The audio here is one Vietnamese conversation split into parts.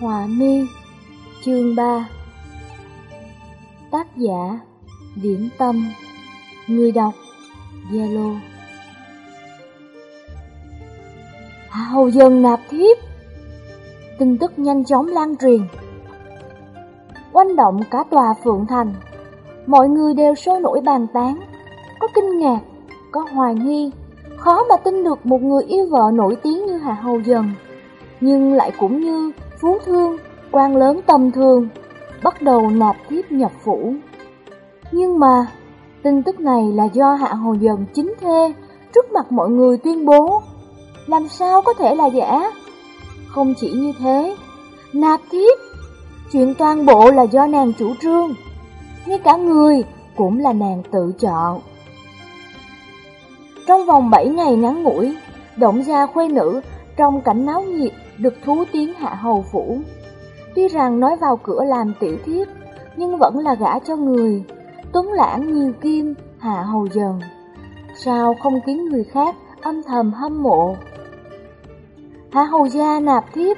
Họa mi Chương 3 Tác giả điển Tâm. Người đọc Zalo. Hạ Hầu Dân nạp thiếp. Tin tức nhanh chóng lan truyền. Quanh động cả tòa Phượng Thành. Mọi người đều sôi nổi bàn tán. Có kinh ngạc, có hoài nghi. Khó mà tin được một người yêu vợ nổi tiếng như Hạ Hầu Dần. Nhưng lại cũng như phú thương, quan lớn tâm thương bắt đầu nạp thiếp nhập phủ. Nhưng mà, tin tức này là do Hạ Hồ Dần chính thê trước mặt mọi người tuyên bố. Làm sao có thể là giả? Không chỉ như thế, nạp thiếp, chuyện toàn bộ là do nàng chủ trương. Ngay cả người cũng là nàng tự chọn. Trong vòng 7 ngày ngắn ngủi, động gia khuê nữ trong cảnh náo nhiệt được thú tiếng hạ hầu phủ. Tuy rằng nói vào cửa làm tiểu thiếp, nhưng vẫn là gã cho người, tuấn lãng nhiều kim, hạ hầu dần. Sao không khiến người khác âm thầm hâm mộ? Hạ hầu gia nạp thiếp,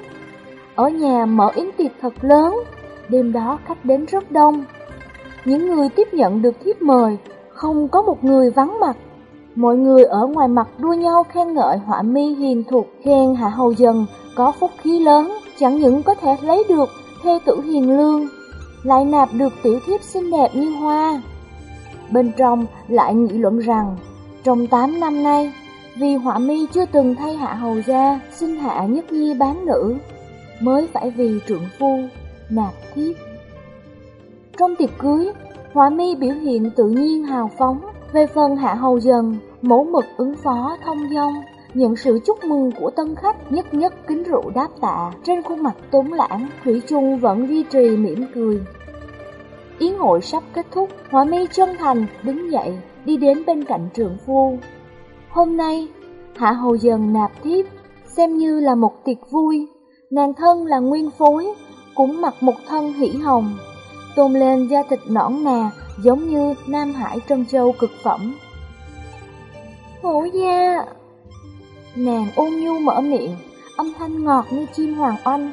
ở nhà mở yến tiệc thật lớn, đêm đó khách đến rất đông. Những người tiếp nhận được thiếp mời, không có một người vắng mặt. Mọi người ở ngoài mặt đua nhau khen ngợi họa mi hiền thục, khen hạ hầu dần có phúc khí lớn, chẳng những có thể lấy được thê tử hiền lương, lại nạp được tiểu thiếp xinh đẹp như hoa. Bên trong lại nghị luận rằng, trong 8 năm nay, vì họa mi chưa từng thay hạ hầu gia, sinh hạ nhất nhi bán nữ, mới phải vì trượng phu, nạp thiếp. Trong tiệc cưới, họa mi biểu hiện tự nhiên hào phóng, về phần hạ hầu dần, mẫu mực ứng phó thông dong, Nhận sự chúc mừng của tân khách nhất nhất kính rượu đáp tạ. Trên khuôn mặt tốn lãng Thủy chung vẫn duy trì mỉm cười. Yến hội sắp kết thúc Hỏa mi chân thành đứng dậy Đi đến bên cạnh trường phu. Hôm nay Hạ hầu Dần nạp thiếp Xem như là một tiệc vui. Nàng thân là nguyên phối Cũng mặc một thân hỉ hồng. Tôn lên da thịt nõn nà Giống như Nam Hải Trân Châu cực phẩm Hổ gia Nàng ôn nhu mở miệng, âm thanh ngọt như chim hoàng oanh.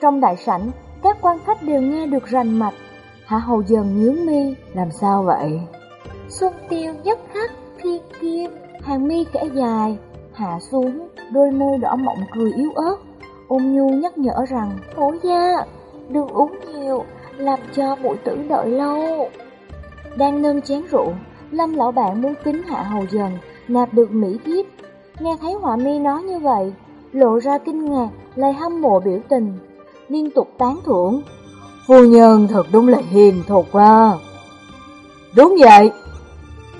Trong đại sảnh, các quan khách đều nghe được rành mạch. Hạ hầu dần nhướng mi, làm sao vậy? Xuân tiêu nhất khắc phi kim, hàng mi kẻ dài, hạ xuống, đôi môi đỏ mọng cười yếu ớt. Ôn nhu nhắc nhở rằng, hổ gia, đừng uống nhiều, làm cho mũi tử đợi lâu. Đang nâng chén rượu, Lâm lão bạn muốn kính hạ hầu dần, nạp được mỹ thiếp Nghe thấy họa mi nói như vậy, lộ ra kinh ngạc, lại hâm mộ biểu tình, liên tục tán thưởng. Phu nhân thật đúng là hiền thục quá. Đúng vậy.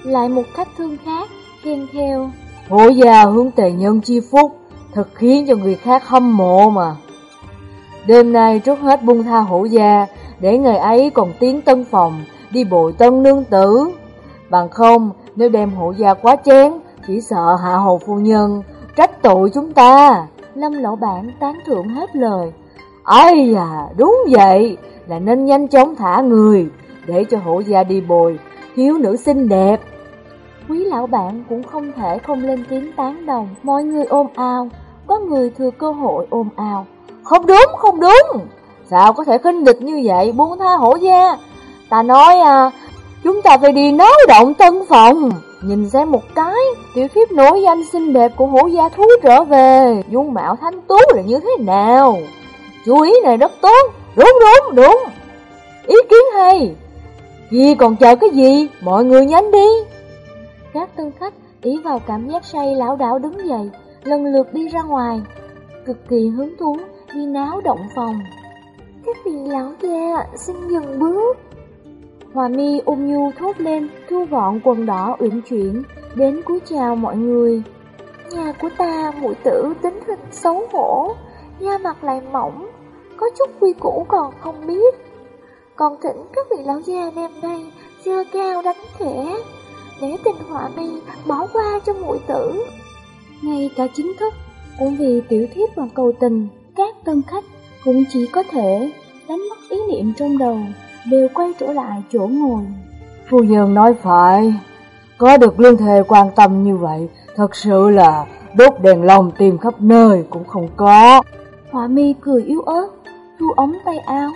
Lại một khách thương khác, kèm theo. Hổ già hướng tề nhân chi phúc, thật khiến cho người khác hâm mộ mà. Đêm nay trước hết buông tha hổ già, để ngày ấy còn tiến tân phòng, đi bội tân nương tử. Bằng không, nếu đem hổ già quá chén, chỉ sợ hạ hầu phu nhân trách tội chúng ta. Lâm lão bản tán thưởng hết lời. Ây à, đúng vậy, là nên nhanh chóng thả người, để cho hộ gia đi bồi, thiếu nữ xinh đẹp. Quý lão bản cũng không thể không lên tiếng tán đồng, mọi người ôm ao, có người thừa cơ hội ôm ao. Không đúng, không đúng, sao có thể khinh địch như vậy, buông tha hổ gia. Ta nói à, chúng ta phải đi nói động tân phòng. Nhìn xem một cái, tiểu thiếp nổi danh xinh đẹp của hổ gia thú trở về, dung mạo thanh tú là như thế nào? Chú ý này rất tốt, đúng đúng đúng. Ý kiến hay. Gì còn chờ cái gì, mọi người nhanh đi. Các tân khách ý vào cảm giác say lão đảo đứng dậy, lần lượt đi ra ngoài, cực kỳ hứng thú đi náo động phòng. Các vị lão gia xin dừng bước. Hòa mi ung nhu thốt lên, thu gọn quần đỏ uyển chuyển, đến cúi chào mọi người. Nhà của ta mũi tử tính hình xấu hổ, da mặt lại mỏng, có chút quy củ còn không biết. Còn thỉnh các vị lão già đêm nay dơ cao đánh thẻ để tình họa mi bỏ qua cho mũi tử. Ngay cả chính thức, cũng vì tiểu thiếp và cầu tình, các tân khách cũng chỉ có thể đánh mất ý niệm trong đầu đều quay trở lại chỗ ngồi. Phu nhân nói phải, có được lương thề quan tâm như vậy, thật sự là đốt đèn lồng tìm khắp nơi cũng không có. Họa mi cười yếu ớt, thu ống tay áo,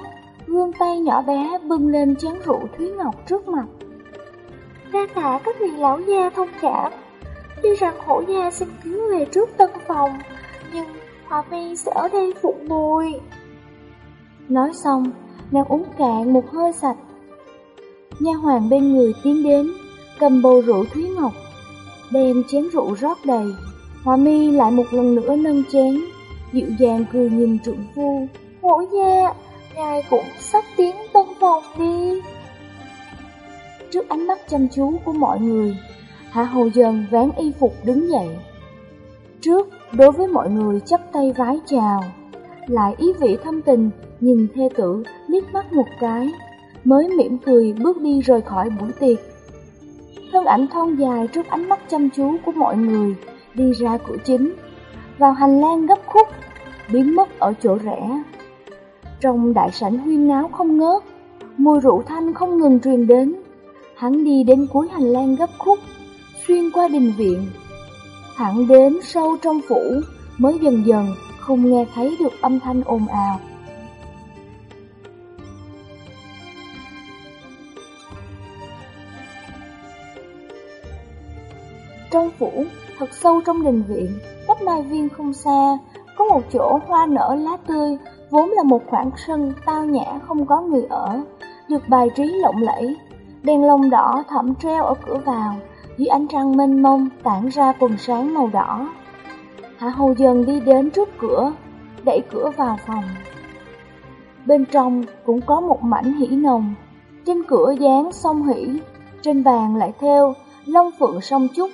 vươn tay nhỏ bé bưng lên chén rượu Thúy Ngọc trước mặt. Đa tạ các vị lão gia thông cảm, tuy rằng hổ gia xin cứu về trước tân phòng, nhưng Hòa Mi sẽ ở đây phục mùi. Nói xong, nàng uống cạn một hơi sạch. Nha hoàng bên người tiến đến, cầm bầu rượu Thúy Ngọc, đem chén rượu rót đầy. Hòa mi lại một lần nữa nâng chén, dịu dàng cười nhìn trượng phu. Hổ gia, ngài cũng sắp tiến tân phòng đi. Trước ánh mắt chăm chú của mọi người, Hạ Hầu Dần ván y phục đứng dậy. Trước, đối với mọi người chấp tay vái chào, lại ý vị thâm tình nhìn thê tử liếc mắt một cái, mới mỉm cười bước đi rời khỏi buổi tiệc. Thân ảnh thon dài trước ánh mắt chăm chú của mọi người, đi ra cửa chính, vào hành lang gấp khúc, biến mất ở chỗ rẽ. Trong đại sảnh huyên náo không ngớt, mùi rượu thanh không ngừng truyền đến. Hắn đi đến cuối hành lang gấp khúc, xuyên qua đình viện, thẳng đến sâu trong phủ, mới dần dần không nghe thấy được âm thanh ồn ào. Trong phủ, thật sâu trong đình viện, cách mai viên không xa, có một chỗ hoa nở lá tươi, vốn là một khoảng sân tao nhã không có người ở, được bài trí lộng lẫy. Đèn lồng đỏ thẫm treo ở cửa vào, dưới ánh trăng mênh mông tản ra quần sáng màu đỏ. Hạ Hầu dần đi đến trước cửa, đẩy cửa vào phòng. Bên trong cũng có một mảnh hỉ nồng, trên cửa dán song hỉ, trên bàn lại theo long phượng song trúc.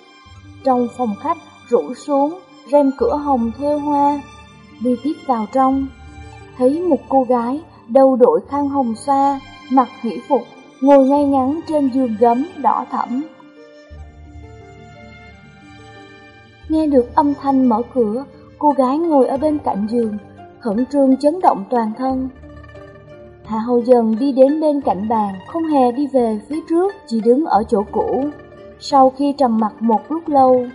Trong phòng khách rủ xuống, rèm cửa hồng theo hoa, đi tiếp vào trong. Thấy một cô gái đầu đội khăn hồng xa mặc hỷ phục, ngồi ngay ngắn trên giường gấm đỏ thẫm. Nghe được âm thanh mở cửa, cô gái ngồi ở bên cạnh giường, khẩn trương chấn động toàn thân. Hạ Hầu dần đi đến bên cạnh bàn, không hề đi về phía trước, chỉ đứng ở chỗ cũ. Sau khi trầm mặt một lúc lâu,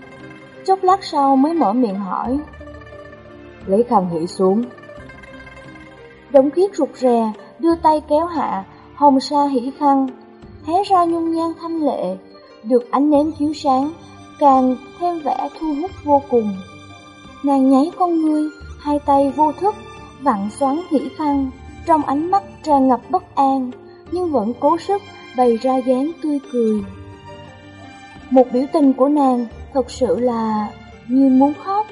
chốc lát sau mới mở miệng hỏi. Lấy khăn hỉ xuống. Đống khiết rụt rè, đưa tay kéo hạ, hồng sa hỉ khăn, hé ra nhung nhan thanh lệ, được ánh nến chiếu sáng, càng thêm vẻ thu hút vô cùng. Nàng nháy con ngươi, hai tay vô thức, vặn xoắn hỉ khăn, trong ánh mắt tràn ngập bất an, nhưng vẫn cố sức bày ra dáng tươi cười. Một biểu tình của nàng thật sự là như muốn khóc.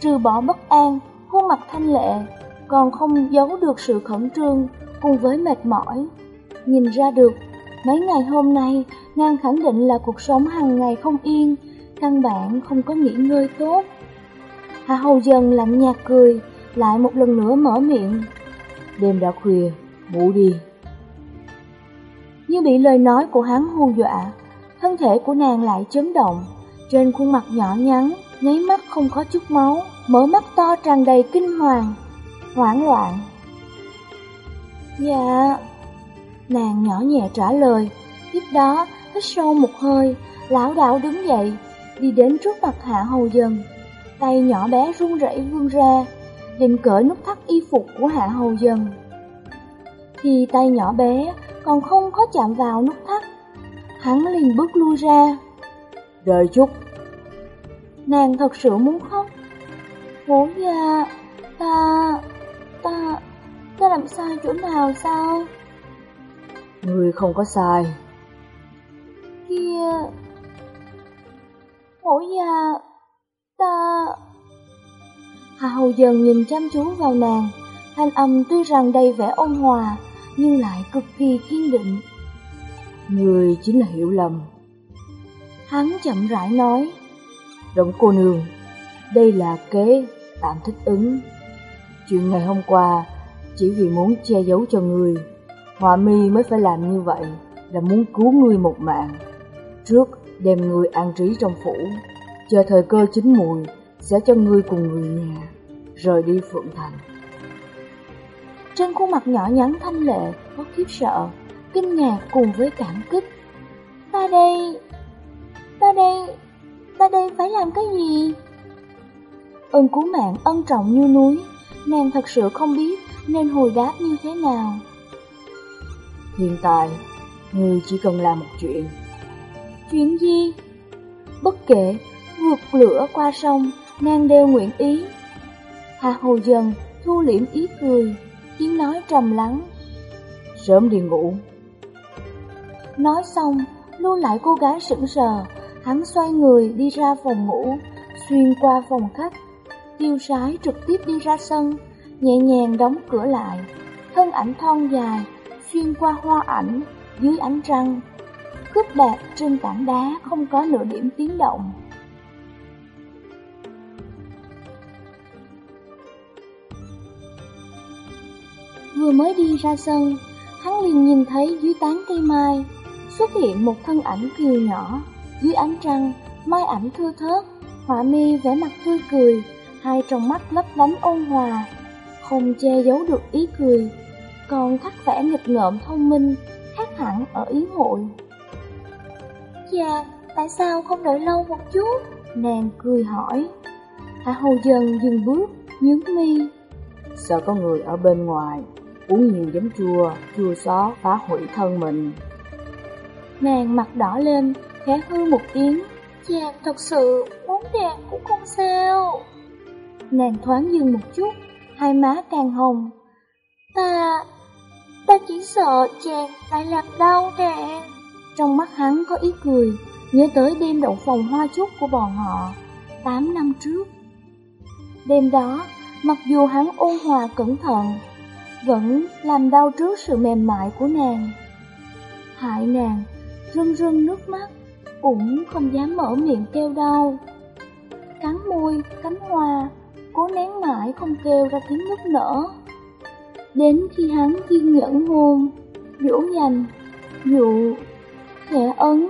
Trừ bỏ bất an, khuôn mặt thanh lệ, còn không giấu được sự khẩn trương cùng với mệt mỏi. Nhìn ra được, mấy ngày hôm nay, nàng khẳng định là cuộc sống hàng ngày không yên, căn bản không có nghỉ ngơi tốt. Hạ Hầu dần lạnh nhạt cười, lại một lần nữa mở miệng. Đêm đã khuya, ngủ đi. Như bị lời nói của hắn hù dọa, thân thể của nàng lại chấn động, trên khuôn mặt nhỏ nhắn, nháy mắt không có chút máu, mở mắt to tràn đầy kinh hoàng, hoảng loạn. Dạ, nàng nhỏ nhẹ trả lời, tiếp đó hít sâu một hơi, lão đảo đứng dậy, đi đến trước mặt hạ hầu dần, tay nhỏ bé run rẩy vươn ra, định cởi nút thắt y phục của hạ hầu dần. Khi tay nhỏ bé còn không có chạm vào nút thắt, hắn liền bước lui ra. Đợi chút. Nàng thật sự muốn khóc. Bố già, ta, ta, ta làm sai chỗ nào sao? Người không có sai. Kia, bố già, ta... Hà Hầu dần nhìn chăm chú vào nàng, thanh âm tuy rằng đầy vẻ ôn hòa, nhưng lại cực kỳ kiên định. Người chính là hiểu lầm. Hắn chậm rãi nói. Rộng cô nương, đây là kế tạm thích ứng. Chuyện ngày hôm qua, chỉ vì muốn che giấu cho người, Họa mi mới phải làm như vậy, là muốn cứu người một mạng. Trước đem người an trí trong phủ, chờ thời cơ chín mùi, sẽ cho ngươi cùng người nhà rời đi Phượng Thành. Trên khuôn mặt nhỏ nhắn thanh lệ có khiếp sợ, kinh ngạc cùng với cảm kích. Ta đây, ta đây, ta đây phải làm cái gì? Ơn cứu mạng ân trọng như núi, nàng thật sự không biết nên hồi đáp như thế nào. Hiện tại, người chỉ cần làm một chuyện. Chuyện gì? Bất kể, vượt lửa qua sông, nàng đều nguyện ý. Hà Hồ dần thu liễm ý cười, tiếng nói trầm lắng. Sớm đi ngủ. Nói xong, lưu lại cô gái sững sờ, hắn xoay người đi ra phòng ngủ, xuyên qua phòng khách, tiêu sái trực tiếp đi ra sân, nhẹ nhàng đóng cửa lại, thân ảnh thon dài, xuyên qua hoa ảnh, dưới ánh trăng, cướp đạp trên tảng đá không có nửa điểm tiếng động. Vừa mới đi ra sân, hắn liền nhìn thấy dưới tán cây mai xuất hiện một thân ảnh kiều nhỏ. Dưới ánh trăng, mai ảnh thưa thớt, họa mi vẻ mặt tươi cười, hai trong mắt lấp lánh ôn hòa, không che giấu được ý cười, còn khắc vẻ nghịch ngợm thông minh, khác hẳn ở ý hội. Dạ, tại sao không đợi lâu một chút? Nàng cười hỏi. Hạ Hồ dần dừng bước, nhướng mi. Sợ có người ở bên ngoài, uống nhiều giấm chua, chua xót phá hủy thân mình. Nàng mặt đỏ lên, khẽ hư một tiếng. Chàng thật sự muốn đẹp cũng không sao. Nàng thoáng dừng một chút, hai má càng hồng. Ta, ta chỉ sợ chàng lại làm đau nè. Trong mắt hắn có ý cười, nhớ tới đêm động phòng hoa chúc của bọn họ, 8 năm trước. Đêm đó, mặc dù hắn ôn hòa cẩn thận, vẫn làm đau trước sự mềm mại của nàng. Hại nàng, rưng rưng nước mắt, cũng không dám mở miệng kêu đau. Cắn môi, cánh hoa, cố nén mãi không kêu ra tiếng nức nở. Đến khi hắn kiên nhẫn hôn, dỗ dành, dụ, khẽ ấn,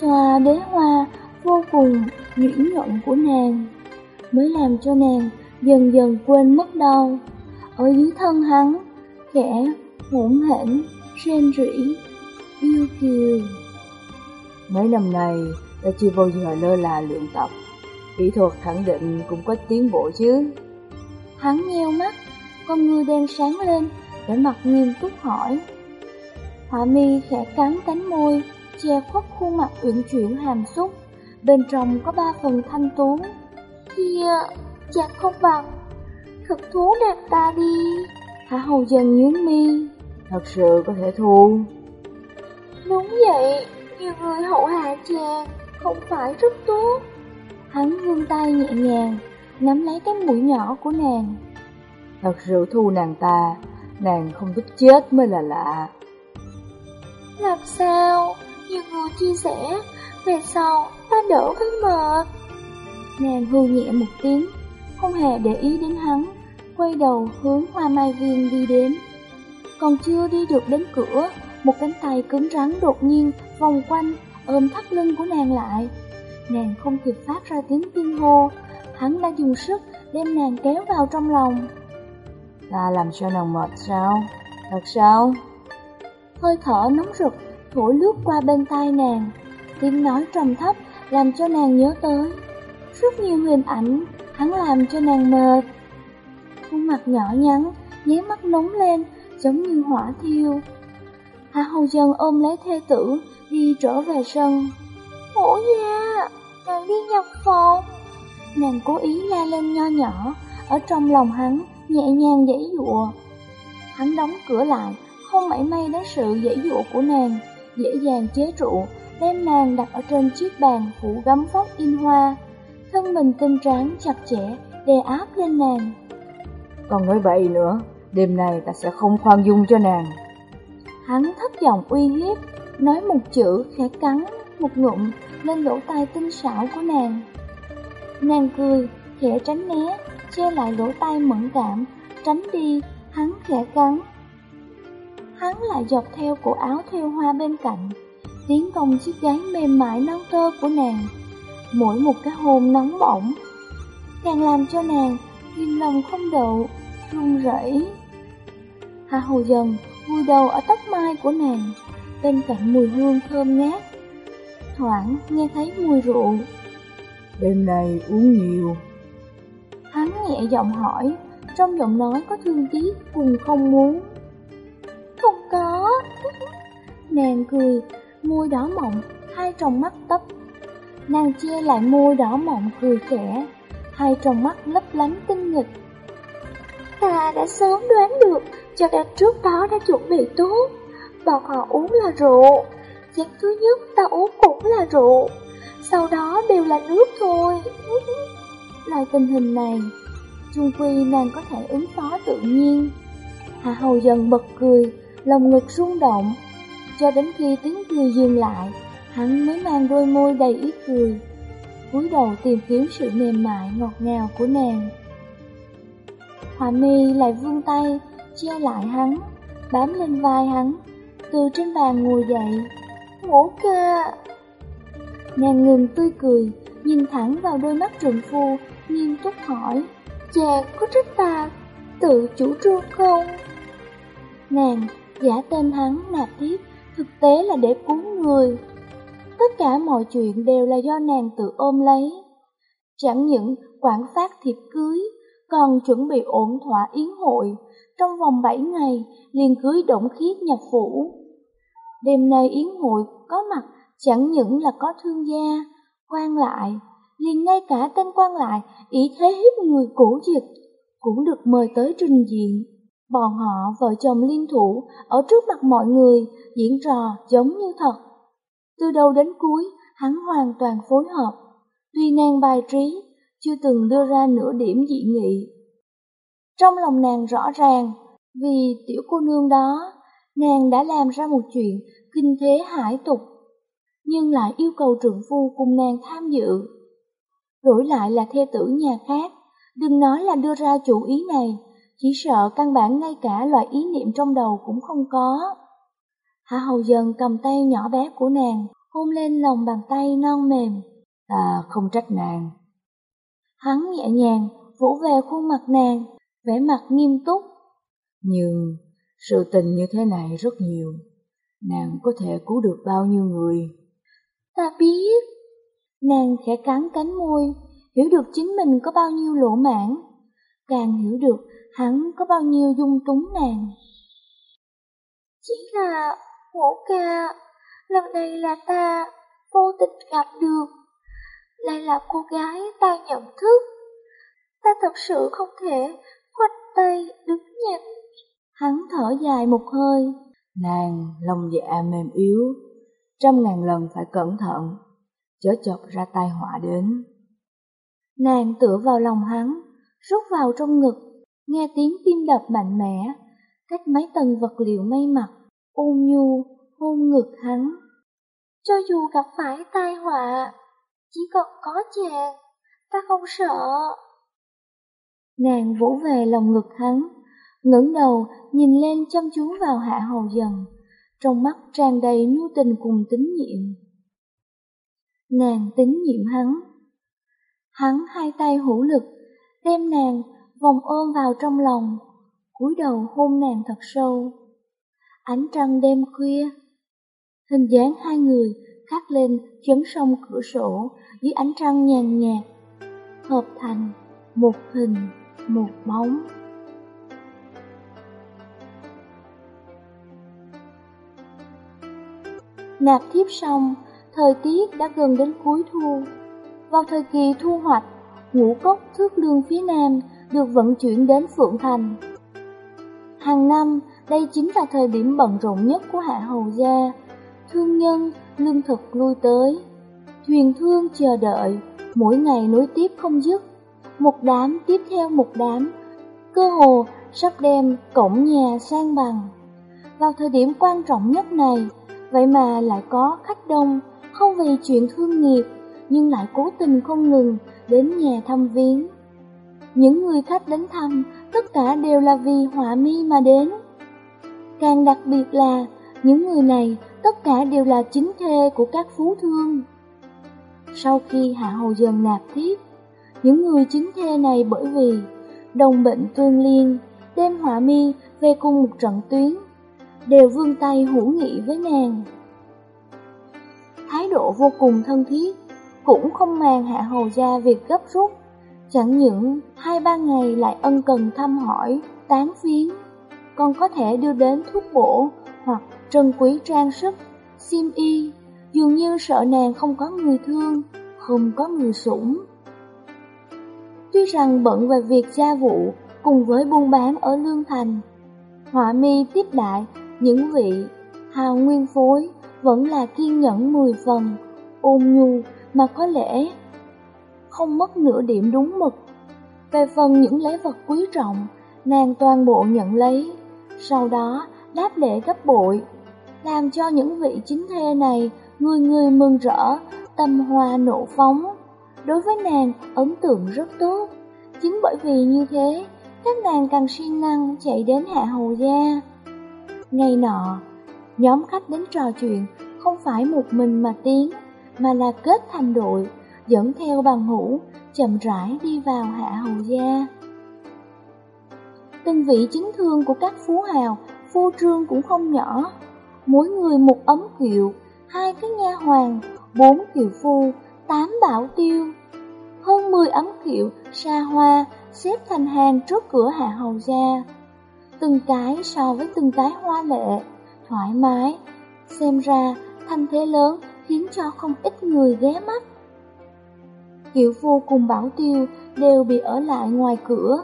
xoa đế hoa vô cùng nhuyễn nhuận của nàng, mới làm cho nàng dần dần quên mất đau. Ở dưới thân hắn, khẽ hỗn hển, rên rỉ, yêu kiều. Mấy năm nay, ta chưa bao giờ lơ là luyện tập. Kỹ thuật khẳng định cũng có tiến bộ chứ. Hắn nheo mắt, con người đen sáng lên, vẻ mặt nghiêm túc hỏi. Họa mi khẽ cắn cánh môi, che khuất khuôn mặt uyển chuyển hàm xúc, bên trong có ba phần thanh tú. Kia, chàng không bằng, thực thú đẹp ta đi. Hạ hầu dần nhướng mi. Thật sự có thể thu. Đúng vậy, nhiều người hậu hạ chàng, không phải rất tốt. Hắn vươn tay nhẹ nhàng, nắm lấy cái mũi nhỏ của nàng. Thật sự thu nàng ta, nàng không tức chết mới là lạ. Làm sao? Nhiều người chia sẻ, về sau ta đỡ phải mệt. Nàng hư nhẹ một tiếng, không hề để ý đến hắn, quay đầu hướng hoa mai viên đi đến. Còn chưa đi được đến cửa, một cánh tay cứng rắn đột nhiên vòng quanh, ôm thắt lưng của nàng lại. Nàng không kịp phát ra tiếng kinh hô, hắn đã dùng sức đem nàng kéo vào trong lòng. Ta làm cho nàng mệt sao? Thật sao? Hơi thở nóng rực thổi lướt qua bên tai nàng, tiếng nói trầm thấp làm cho nàng nhớ tới. Rất nhiều hình ảnh, hắn làm cho nàng mệt. Khuôn mặt nhỏ nhắn, nháy mắt nóng lên, giống như hỏa thiêu. Hạ Hầu Dân ôm lấy thê tử, đi trở về sân. Hổ gia, à? nàng đi nhập phòng. Nàng cố ý la lên nho nhỏ, ở trong lòng hắn, nhẹ nhàng dãy dụa. Hắn đóng cửa lại, không mảy may đến sự dãy dụa của nàng, dễ dàng chế trụ, đem nàng đặt ở trên chiếc bàn phủ gấm vóc in hoa. Thân mình tinh tráng chặt chẽ, đè áp lên nàng. Còn nói bậy nữa, đêm nay ta sẽ không khoan dung cho nàng. Hắn thấp giọng uy hiếp, nói một chữ khẽ cắn, một ngụm lên lỗ tai tinh xảo của nàng. Nàng cười, khẽ tránh né, che lại lỗ tai mẫn cảm, tránh đi, hắn khẽ cắn. Hắn lại dọc theo cổ áo theo hoa bên cạnh, tiến công chiếc gáy mềm mại non tơ của nàng. Mỗi một cái hôn nóng bỏng, càng làm cho nàng kim lòng không đậu, run rẩy. Hạ Hồ dần vùi đầu ở tóc mai của nàng, bên cạnh mùi hương thơm ngát. Thoảng nghe thấy mùi rượu. Đêm nay uống nhiều. Hắn nhẹ giọng hỏi, trong giọng nói có thương tiếc cùng không muốn. Không có. Nàng cười, môi đỏ mọng, hai tròng mắt tấp. Nàng che lại môi đỏ mọng cười khẽ, hai tròng mắt lấp lánh tinh nghịch. Ta đã sớm đoán được, cho nên trước đó đã chuẩn bị tốt. Bọn họ uống là rượu, chén thứ nhất ta uống cũng là rượu, sau đó đều là nước thôi. lại tình hình này, chung quy nàng có thể ứng phó tự nhiên. Hạ hầu dần bật cười, lòng ngực rung động, cho đến khi tiếng cười dừng lại, hắn mới mang đôi môi đầy ý cười, cúi đầu tìm kiếm sự mềm mại ngọt ngào của nàng. hòa mi lại vươn tay, che lại hắn, bám lên vai hắn, từ trên bàn ngồi dậy. Ngủ ca! Nàng ngừng tươi cười, nhìn thẳng vào đôi mắt trượng phu, nghiêm túc hỏi, chàng có trách ta tự chủ trương không? Nàng giả tên hắn nạp tiếp, thực tế là để cứu người. Tất cả mọi chuyện đều là do nàng tự ôm lấy. Chẳng những quản phát thiệp cưới, còn chuẩn bị ổn thỏa yến hội, trong vòng 7 ngày liền cưới động khiết nhập phủ. Đêm nay yến hội có mặt chẳng những là có thương gia, quan lại, liền ngay cả tên quan lại ý thế hiếp người cổ dịch cũng được mời tới trình diện. Bọn họ vợ chồng liên thủ ở trước mặt mọi người diễn trò giống như thật. Từ đầu đến cuối, hắn hoàn toàn phối hợp. Tuy nàng bài trí, chưa từng đưa ra nửa điểm dị nghị. Trong lòng nàng rõ ràng, vì tiểu cô nương đó, nàng đã làm ra một chuyện kinh thế hải tục, nhưng lại yêu cầu trượng phu cùng nàng tham dự. Đổi lại là thê tử nhà khác, đừng nói là đưa ra chủ ý này, chỉ sợ căn bản ngay cả loại ý niệm trong đầu cũng không có. Hạ hầu dần cầm tay nhỏ bé của nàng, hôn lên lòng bàn tay non mềm. Ta không trách nàng. Hắn nhẹ nhàng, vỗ về khuôn mặt nàng, vẻ mặt nghiêm túc. Nhưng sự tình như thế này rất nhiều, nàng có thể cứu được bao nhiêu người? Ta biết. Nàng khẽ cắn cánh môi, hiểu được chính mình có bao nhiêu lỗ mãn, càng hiểu được hắn có bao nhiêu dung túng nàng. Chỉ là, hổ ca, lần này là ta vô tình gặp được, lại là cô gái ta nhận thức. Ta thật sự không thể khoanh tay đứng nhìn. Hắn thở dài một hơi. Nàng lòng dạ mềm yếu, trăm ngàn lần phải cẩn thận, chớ chọc ra tai họa đến. Nàng tựa vào lòng hắn, rút vào trong ngực, nghe tiếng tim đập mạnh mẽ, cách mấy tầng vật liệu may mặc, ôn nhu, hôn ngực hắn. Cho dù gặp phải tai họa, chỉ cần có chàng, ta không sợ. Nàng vỗ về lòng ngực hắn, ngẩng đầu nhìn lên chăm chú vào hạ hầu dần, trong mắt tràn đầy nhu tình cùng tín nhiệm. Nàng tín nhiệm hắn. Hắn hai tay hữu lực, đem nàng vòng ôm vào trong lòng, cúi đầu hôn nàng thật sâu. Ánh trăng đêm khuya, hình dáng hai người khắc lên chấn sông cửa sổ dưới ánh trăng nhàn nhạt, hợp thành một hình, một bóng. Nạp thiếp xong, thời tiết đã gần đến cuối thu. Vào thời kỳ thu hoạch, ngũ cốc thước lương phía nam được vận chuyển đến Phượng Thành. Hàng năm, đây chính là thời điểm bận rộn nhất của Hạ Hầu Gia. Thương nhân, lương thực lui tới. Thuyền thương chờ đợi, mỗi ngày nối tiếp không dứt. Một đám tiếp theo một đám, cơ hồ sắp đem cổng nhà sang bằng. Vào thời điểm quan trọng nhất này, vậy mà lại có khách đông, không vì chuyện thương nghiệp, nhưng lại cố tình không ngừng đến nhà thăm viếng. Những người khách đến thăm, tất cả đều là vì họa mi mà đến. Càng đặc biệt là, những người này tất cả đều là chính thê của các phú thương. Sau khi Hạ Hầu Dần nạp thiếp, những người chính thê này bởi vì đồng bệnh tương liên, đem họa mi về cùng một trận tuyến, đều vươn tay hữu nghị với nàng. Thái độ vô cùng thân thiết, cũng không màng Hạ Hầu gia việc gấp rút, Chẳng những hai ba ngày lại ân cần thăm hỏi, tán phiến, còn có thể đưa đến thuốc bổ hoặc trân quý trang sức, sim y, dường như sợ nàng không có người thương, không có người sủng. Tuy rằng bận về việc gia vụ cùng với buôn bán ở Lương Thành, Họa mi tiếp đại những vị hào nguyên phối vẫn là kiên nhẫn mười phần, ôn nhu mà có lẽ không mất nửa điểm đúng mực. Về phần những lễ vật quý trọng, nàng toàn bộ nhận lấy, sau đó đáp lễ gấp bội, làm cho những vị chính thê này người người mừng rỡ, tâm hoa nộ phóng. Đối với nàng, ấn tượng rất tốt. Chính bởi vì như thế, các nàng càng siêng năng chạy đến hạ hầu gia. Ngày nọ, nhóm khách đến trò chuyện không phải một mình mà tiến, mà là kết thành đội, dẫn theo bằng hữu, chậm rãi đi vào hạ hầu gia. Từng vị chính thương của các phú hào, phô trương cũng không nhỏ, mỗi người một ấm kiệu, hai cái nha hoàng, bốn kiều phu, tám bảo tiêu. Hơn 10 ấm kiệu, xa hoa, xếp thành hàng trước cửa hạ hầu gia. Từng cái so với từng cái hoa lệ, thoải mái, xem ra thanh thế lớn khiến cho không ít người ghé mắt. Hiệu phu cùng bảo tiêu đều bị ở lại ngoài cửa,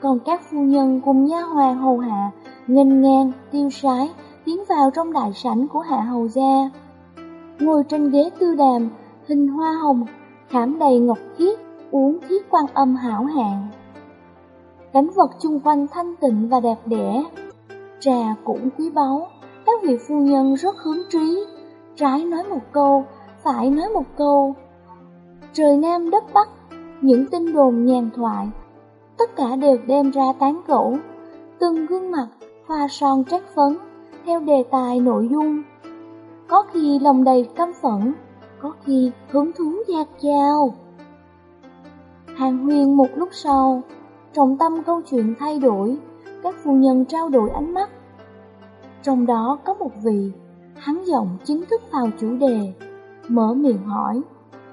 còn các phu nhân cùng nha hoàng hầu hạ, nghênh ngang, tiêu sái, tiến vào trong đại sảnh của hạ hầu gia. Ngồi trên ghế tư đàm, hình hoa hồng, khảm đầy ngọc khiết, uống thiết quan âm hảo hạng. Cảnh vật chung quanh thanh tịnh và đẹp đẽ, trà cũng quý báu, các vị phu nhân rất hướng trí, trái nói một câu, phải nói một câu. Trời Nam đất Bắc, những tin đồn nhàn thoại, tất cả đều đem ra tán gẫu, từng gương mặt hoa son trách phấn, theo đề tài nội dung. Có khi lòng đầy căm phẫn, có khi hứng thú dạt dào. Hàng huyên một lúc sau, trọng tâm câu chuyện thay đổi, các phu nhân trao đổi ánh mắt. Trong đó có một vị, hắn giọng chính thức vào chủ đề, mở miệng hỏi.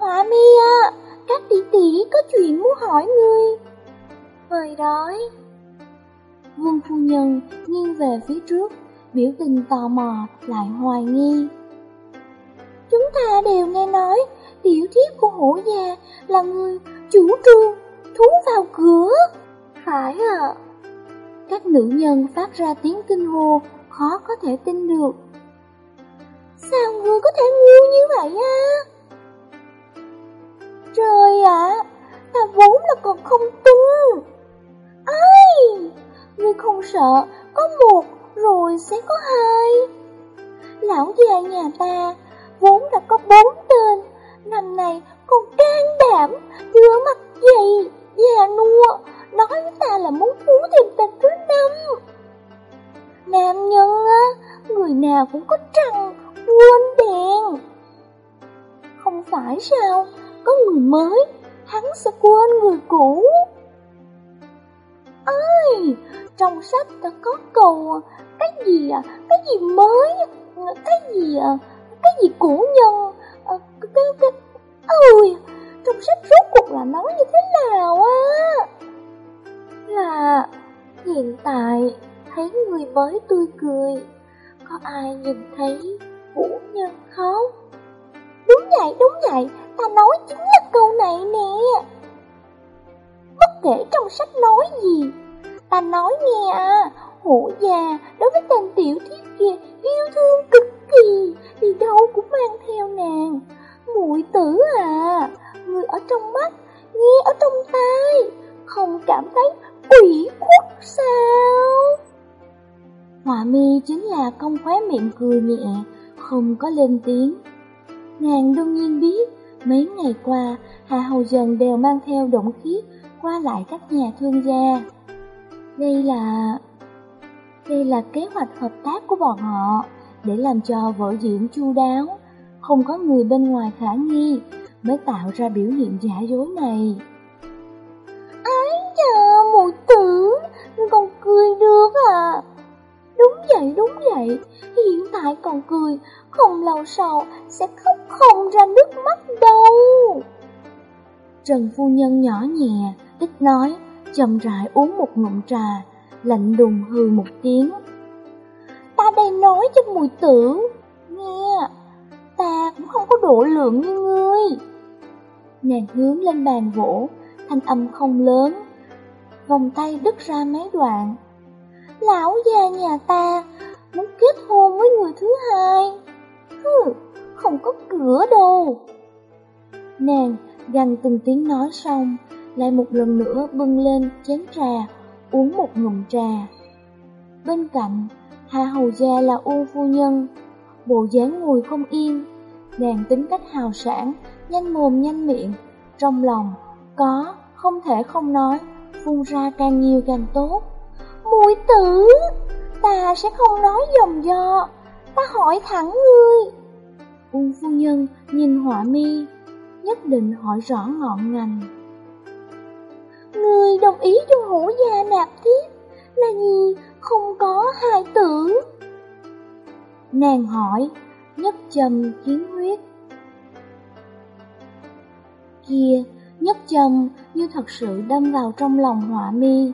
Hỏa mi à, các tỷ tỷ có chuyện muốn hỏi ngươi. Mời đói. Vương phu nhân nghiêng về phía trước, biểu tình tò mò lại hoài nghi. Chúng ta đều nghe nói tiểu thiếp của hổ già là người chủ trương thú vào cửa. Phải ạ. Các nữ nhân phát ra tiếng kinh hô, khó có thể tin được. Sao ngươi có thể ngu như vậy á? Trời ạ, ta vốn là còn không tin. Ai, ngươi không sợ có một rồi sẽ có hai. Lão già nhà ta vốn đã có bốn tên, năm nay còn can đảm vừa mặt dày, già nua, nói với ta là muốn cứu thêm tên thứ năm. Nam nhân á, người nào cũng có trăng, quên đèn. Không phải sao, có người mới, hắn sẽ quên người cũ. Ơi, trong sách đã có câu, cái gì à, cái gì mới, cái gì à, cái gì cũ nhân, à, cái, cái, ôi, trong sách rốt cuộc là nói như thế nào á? Là hiện tại thấy người mới tươi cười, có ai nhìn thấy cũ nhân không? Đúng vậy, đúng vậy, ta nói chính là câu này nè. Bất kể trong sách nói gì, ta nói nghe à, hổ già đối với tên tiểu thiết kia yêu thương cực kỳ, đi đâu cũng mang theo nàng. Muội tử à, người ở trong mắt, nghe ở trong tai, không cảm thấy ủy khuất sao? Họa mi chính là công khóe miệng cười nhẹ, không có lên tiếng. Nàng đương nhiên biết, mấy ngày qua, Hà Hầu Dần đều mang theo động khiết qua lại các nhà thương gia. Đây là... Đây là kế hoạch hợp tác của bọn họ, để làm cho vở diễn chu đáo, không có người bên ngoài khả nghi, mới tạo ra biểu hiện giả dối này. Ái chà, mụ tử, con cười được à? Đúng vậy, đúng vậy, hiện tại còn cười, không lâu sau sẽ khóc không ra nước mắt đâu. Trần phu nhân nhỏ nhẹ, ít nói, chậm rãi uống một ngụm trà, lạnh đùng hừ một tiếng. Ta đây nói cho mùi tử, nghe, ta cũng không có độ lượng như ngươi. Nàng hướng lên bàn gỗ thanh âm không lớn, vòng tay đứt ra mấy đoạn. Lão già nhà ta muốn kết hôn với người thứ hai. Hừ, không có cửa đâu. Nàng gằn từng tiếng nói xong, lại một lần nữa bưng lên chén trà, uống một ngụm trà. Bên cạnh, Hạ Hầu Gia là U Phu Nhân, bộ dáng ngồi không yên, nàng tính cách hào sản, nhanh mồm nhanh miệng, trong lòng có, không thể không nói, phun ra càng nhiều càng tốt. Mùi tử, ta sẽ không nói dòng dò, ta hỏi thẳng ngươi. U Phu Nhân nhìn họa mi, nhất định hỏi rõ ngọn ngành. Người đồng ý cho hổ gia nạp tiếp là gì không có hài tử? Nàng hỏi, nhất trầm kiếm huyết. Kia, nhất trầm như thật sự đâm vào trong lòng họa mi.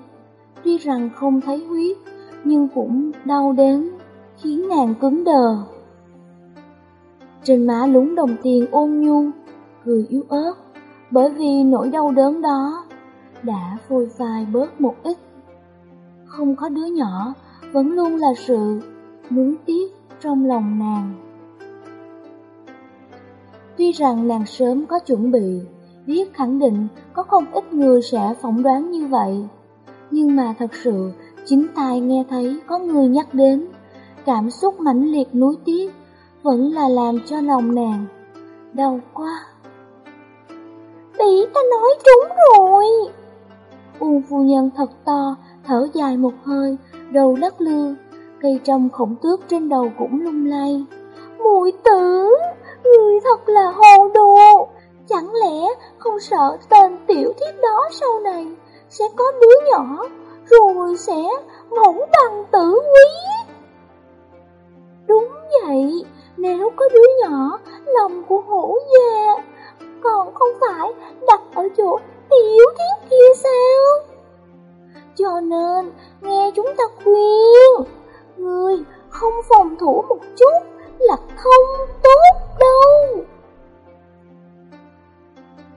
Tuy rằng không thấy huyết, nhưng cũng đau đến, khiến nàng cứng đờ. Trên má lúng đồng tiền ôn nhu, cười yếu ớt, bởi vì nỗi đau đớn đó đã phôi phai bớt một ít. Không có đứa nhỏ vẫn luôn là sự nuối tiếc trong lòng nàng. Tuy rằng nàng sớm có chuẩn bị, biết khẳng định có không ít người sẽ phỏng đoán như vậy, nhưng mà thật sự chính tai nghe thấy có người nhắc đến, cảm xúc mãnh liệt nuối tiếc vẫn là làm cho lòng nàng đau quá. Tỷ ta nói trúng rồi. Uông phu nhân thật to, thở dài một hơi, đầu lắc lư, cây trong khổng tước trên đầu cũng lung lay. Mùi tử, người thật là hồ đồ, chẳng lẽ không sợ tên tiểu thiết đó sau này sẽ có đứa nhỏ, rồi sẽ mẫu bằng tử quý? Đúng vậy, nếu có đứa nhỏ, lòng của hổ già, còn không phải đặt ở chỗ tiểu thiết kia sao? Cho nên, nghe chúng ta khuyên, người không phòng thủ một chút là không tốt đâu.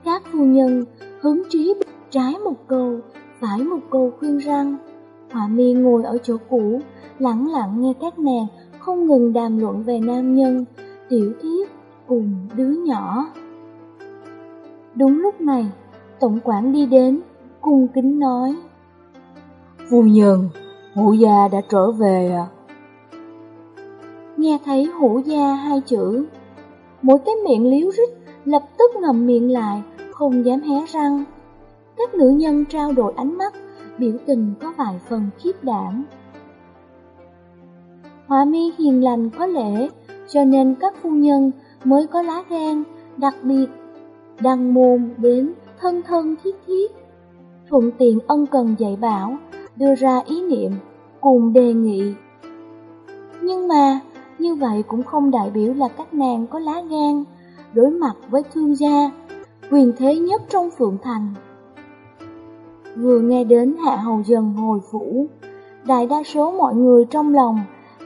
Các phu nhân hứng trí trái một câu, phải một câu khuyên răng. Họa mi ngồi ở chỗ cũ, lặng lặng nghe các nàng không ngừng đàm luận về nam nhân, tiểu thiết cùng đứa nhỏ. Đúng lúc này, tổng quản đi đến, cung kính nói. Phu nhân, hữu gia đã trở về à? Nghe thấy hữu gia hai chữ, mỗi cái miệng liếu rít lập tức ngầm miệng lại, không dám hé răng. Các nữ nhân trao đổi ánh mắt, biểu tình có vài phần khiếp đảm. Họa mi hiền lành có lễ, cho nên các phu nhân mới có lá gan, đặc biệt, đăng môn đến thân thân thiết thiết. Thuận tiện ân cần dạy bảo, đưa ra ý niệm, cùng đề nghị. Nhưng mà, như vậy cũng không đại biểu là các nàng có lá gan, đối mặt với thương gia, quyền thế nhất trong Phượng Thành. Vừa nghe đến Hạ Hầu Dần hồi phủ, đại đa số mọi người trong lòng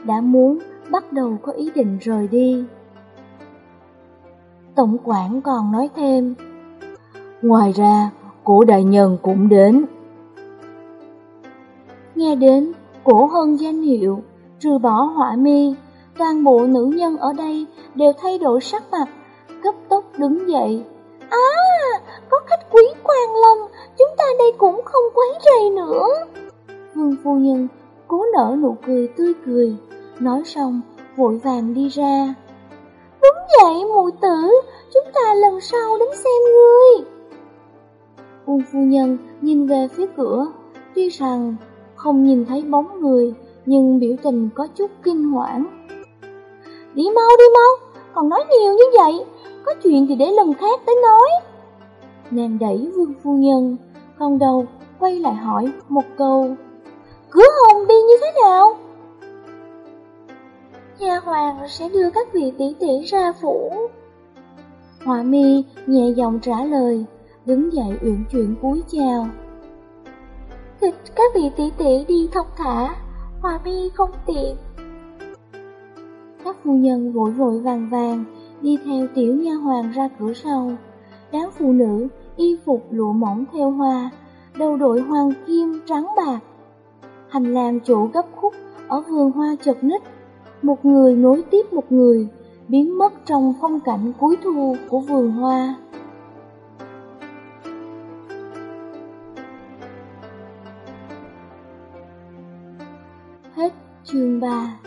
đã muốn bắt đầu có ý định rời đi. Tổng quản còn nói thêm, Ngoài ra, cổ đại nhân cũng đến. Nghe đến cổ hơn danh hiệu, trừ bỏ họa mi, toàn bộ nữ nhân ở đây đều thay đổi sắc mặt, cấp tốc đứng dậy. À, có khách quý quan lâm, chúng ta đây cũng không quấy rầy nữa. Vương phu nhân cố nở nụ cười tươi cười, nói xong vội vàng đi ra. Đúng vậy mùi tử, chúng ta lần sau đến xem ngươi. vương phu nhân nhìn về phía cửa, tuy rằng không nhìn thấy bóng người, nhưng biểu tình có chút kinh hoảng. Đi mau đi mau, còn nói nhiều như vậy, có chuyện thì để lần khác tới nói. Nàng đẩy vương phu nhân, không đầu quay lại hỏi một câu. Cửa hôn đi như thế nào? Nhà hoàng sẽ đưa các vị tỷ tỷ ra phủ. Họa mi nhẹ giọng trả lời, đứng dậy uyển chuyển cúi chào. Thịt các vị tỷ tỷ đi thong thả, Hòa mi không tiện. Các phu nhân vội vội vàng vàng đi theo tiểu nha hoàng ra cửa sau. Đám phụ nữ y phục lụa mỏng theo hoa, đầu đội hoàng kim trắng bạc. Hành lang chỗ gấp khúc ở vườn hoa chật ních, một người nối tiếp một người, biến mất trong phong cảnh cuối thu của vườn hoa. Hết chương 3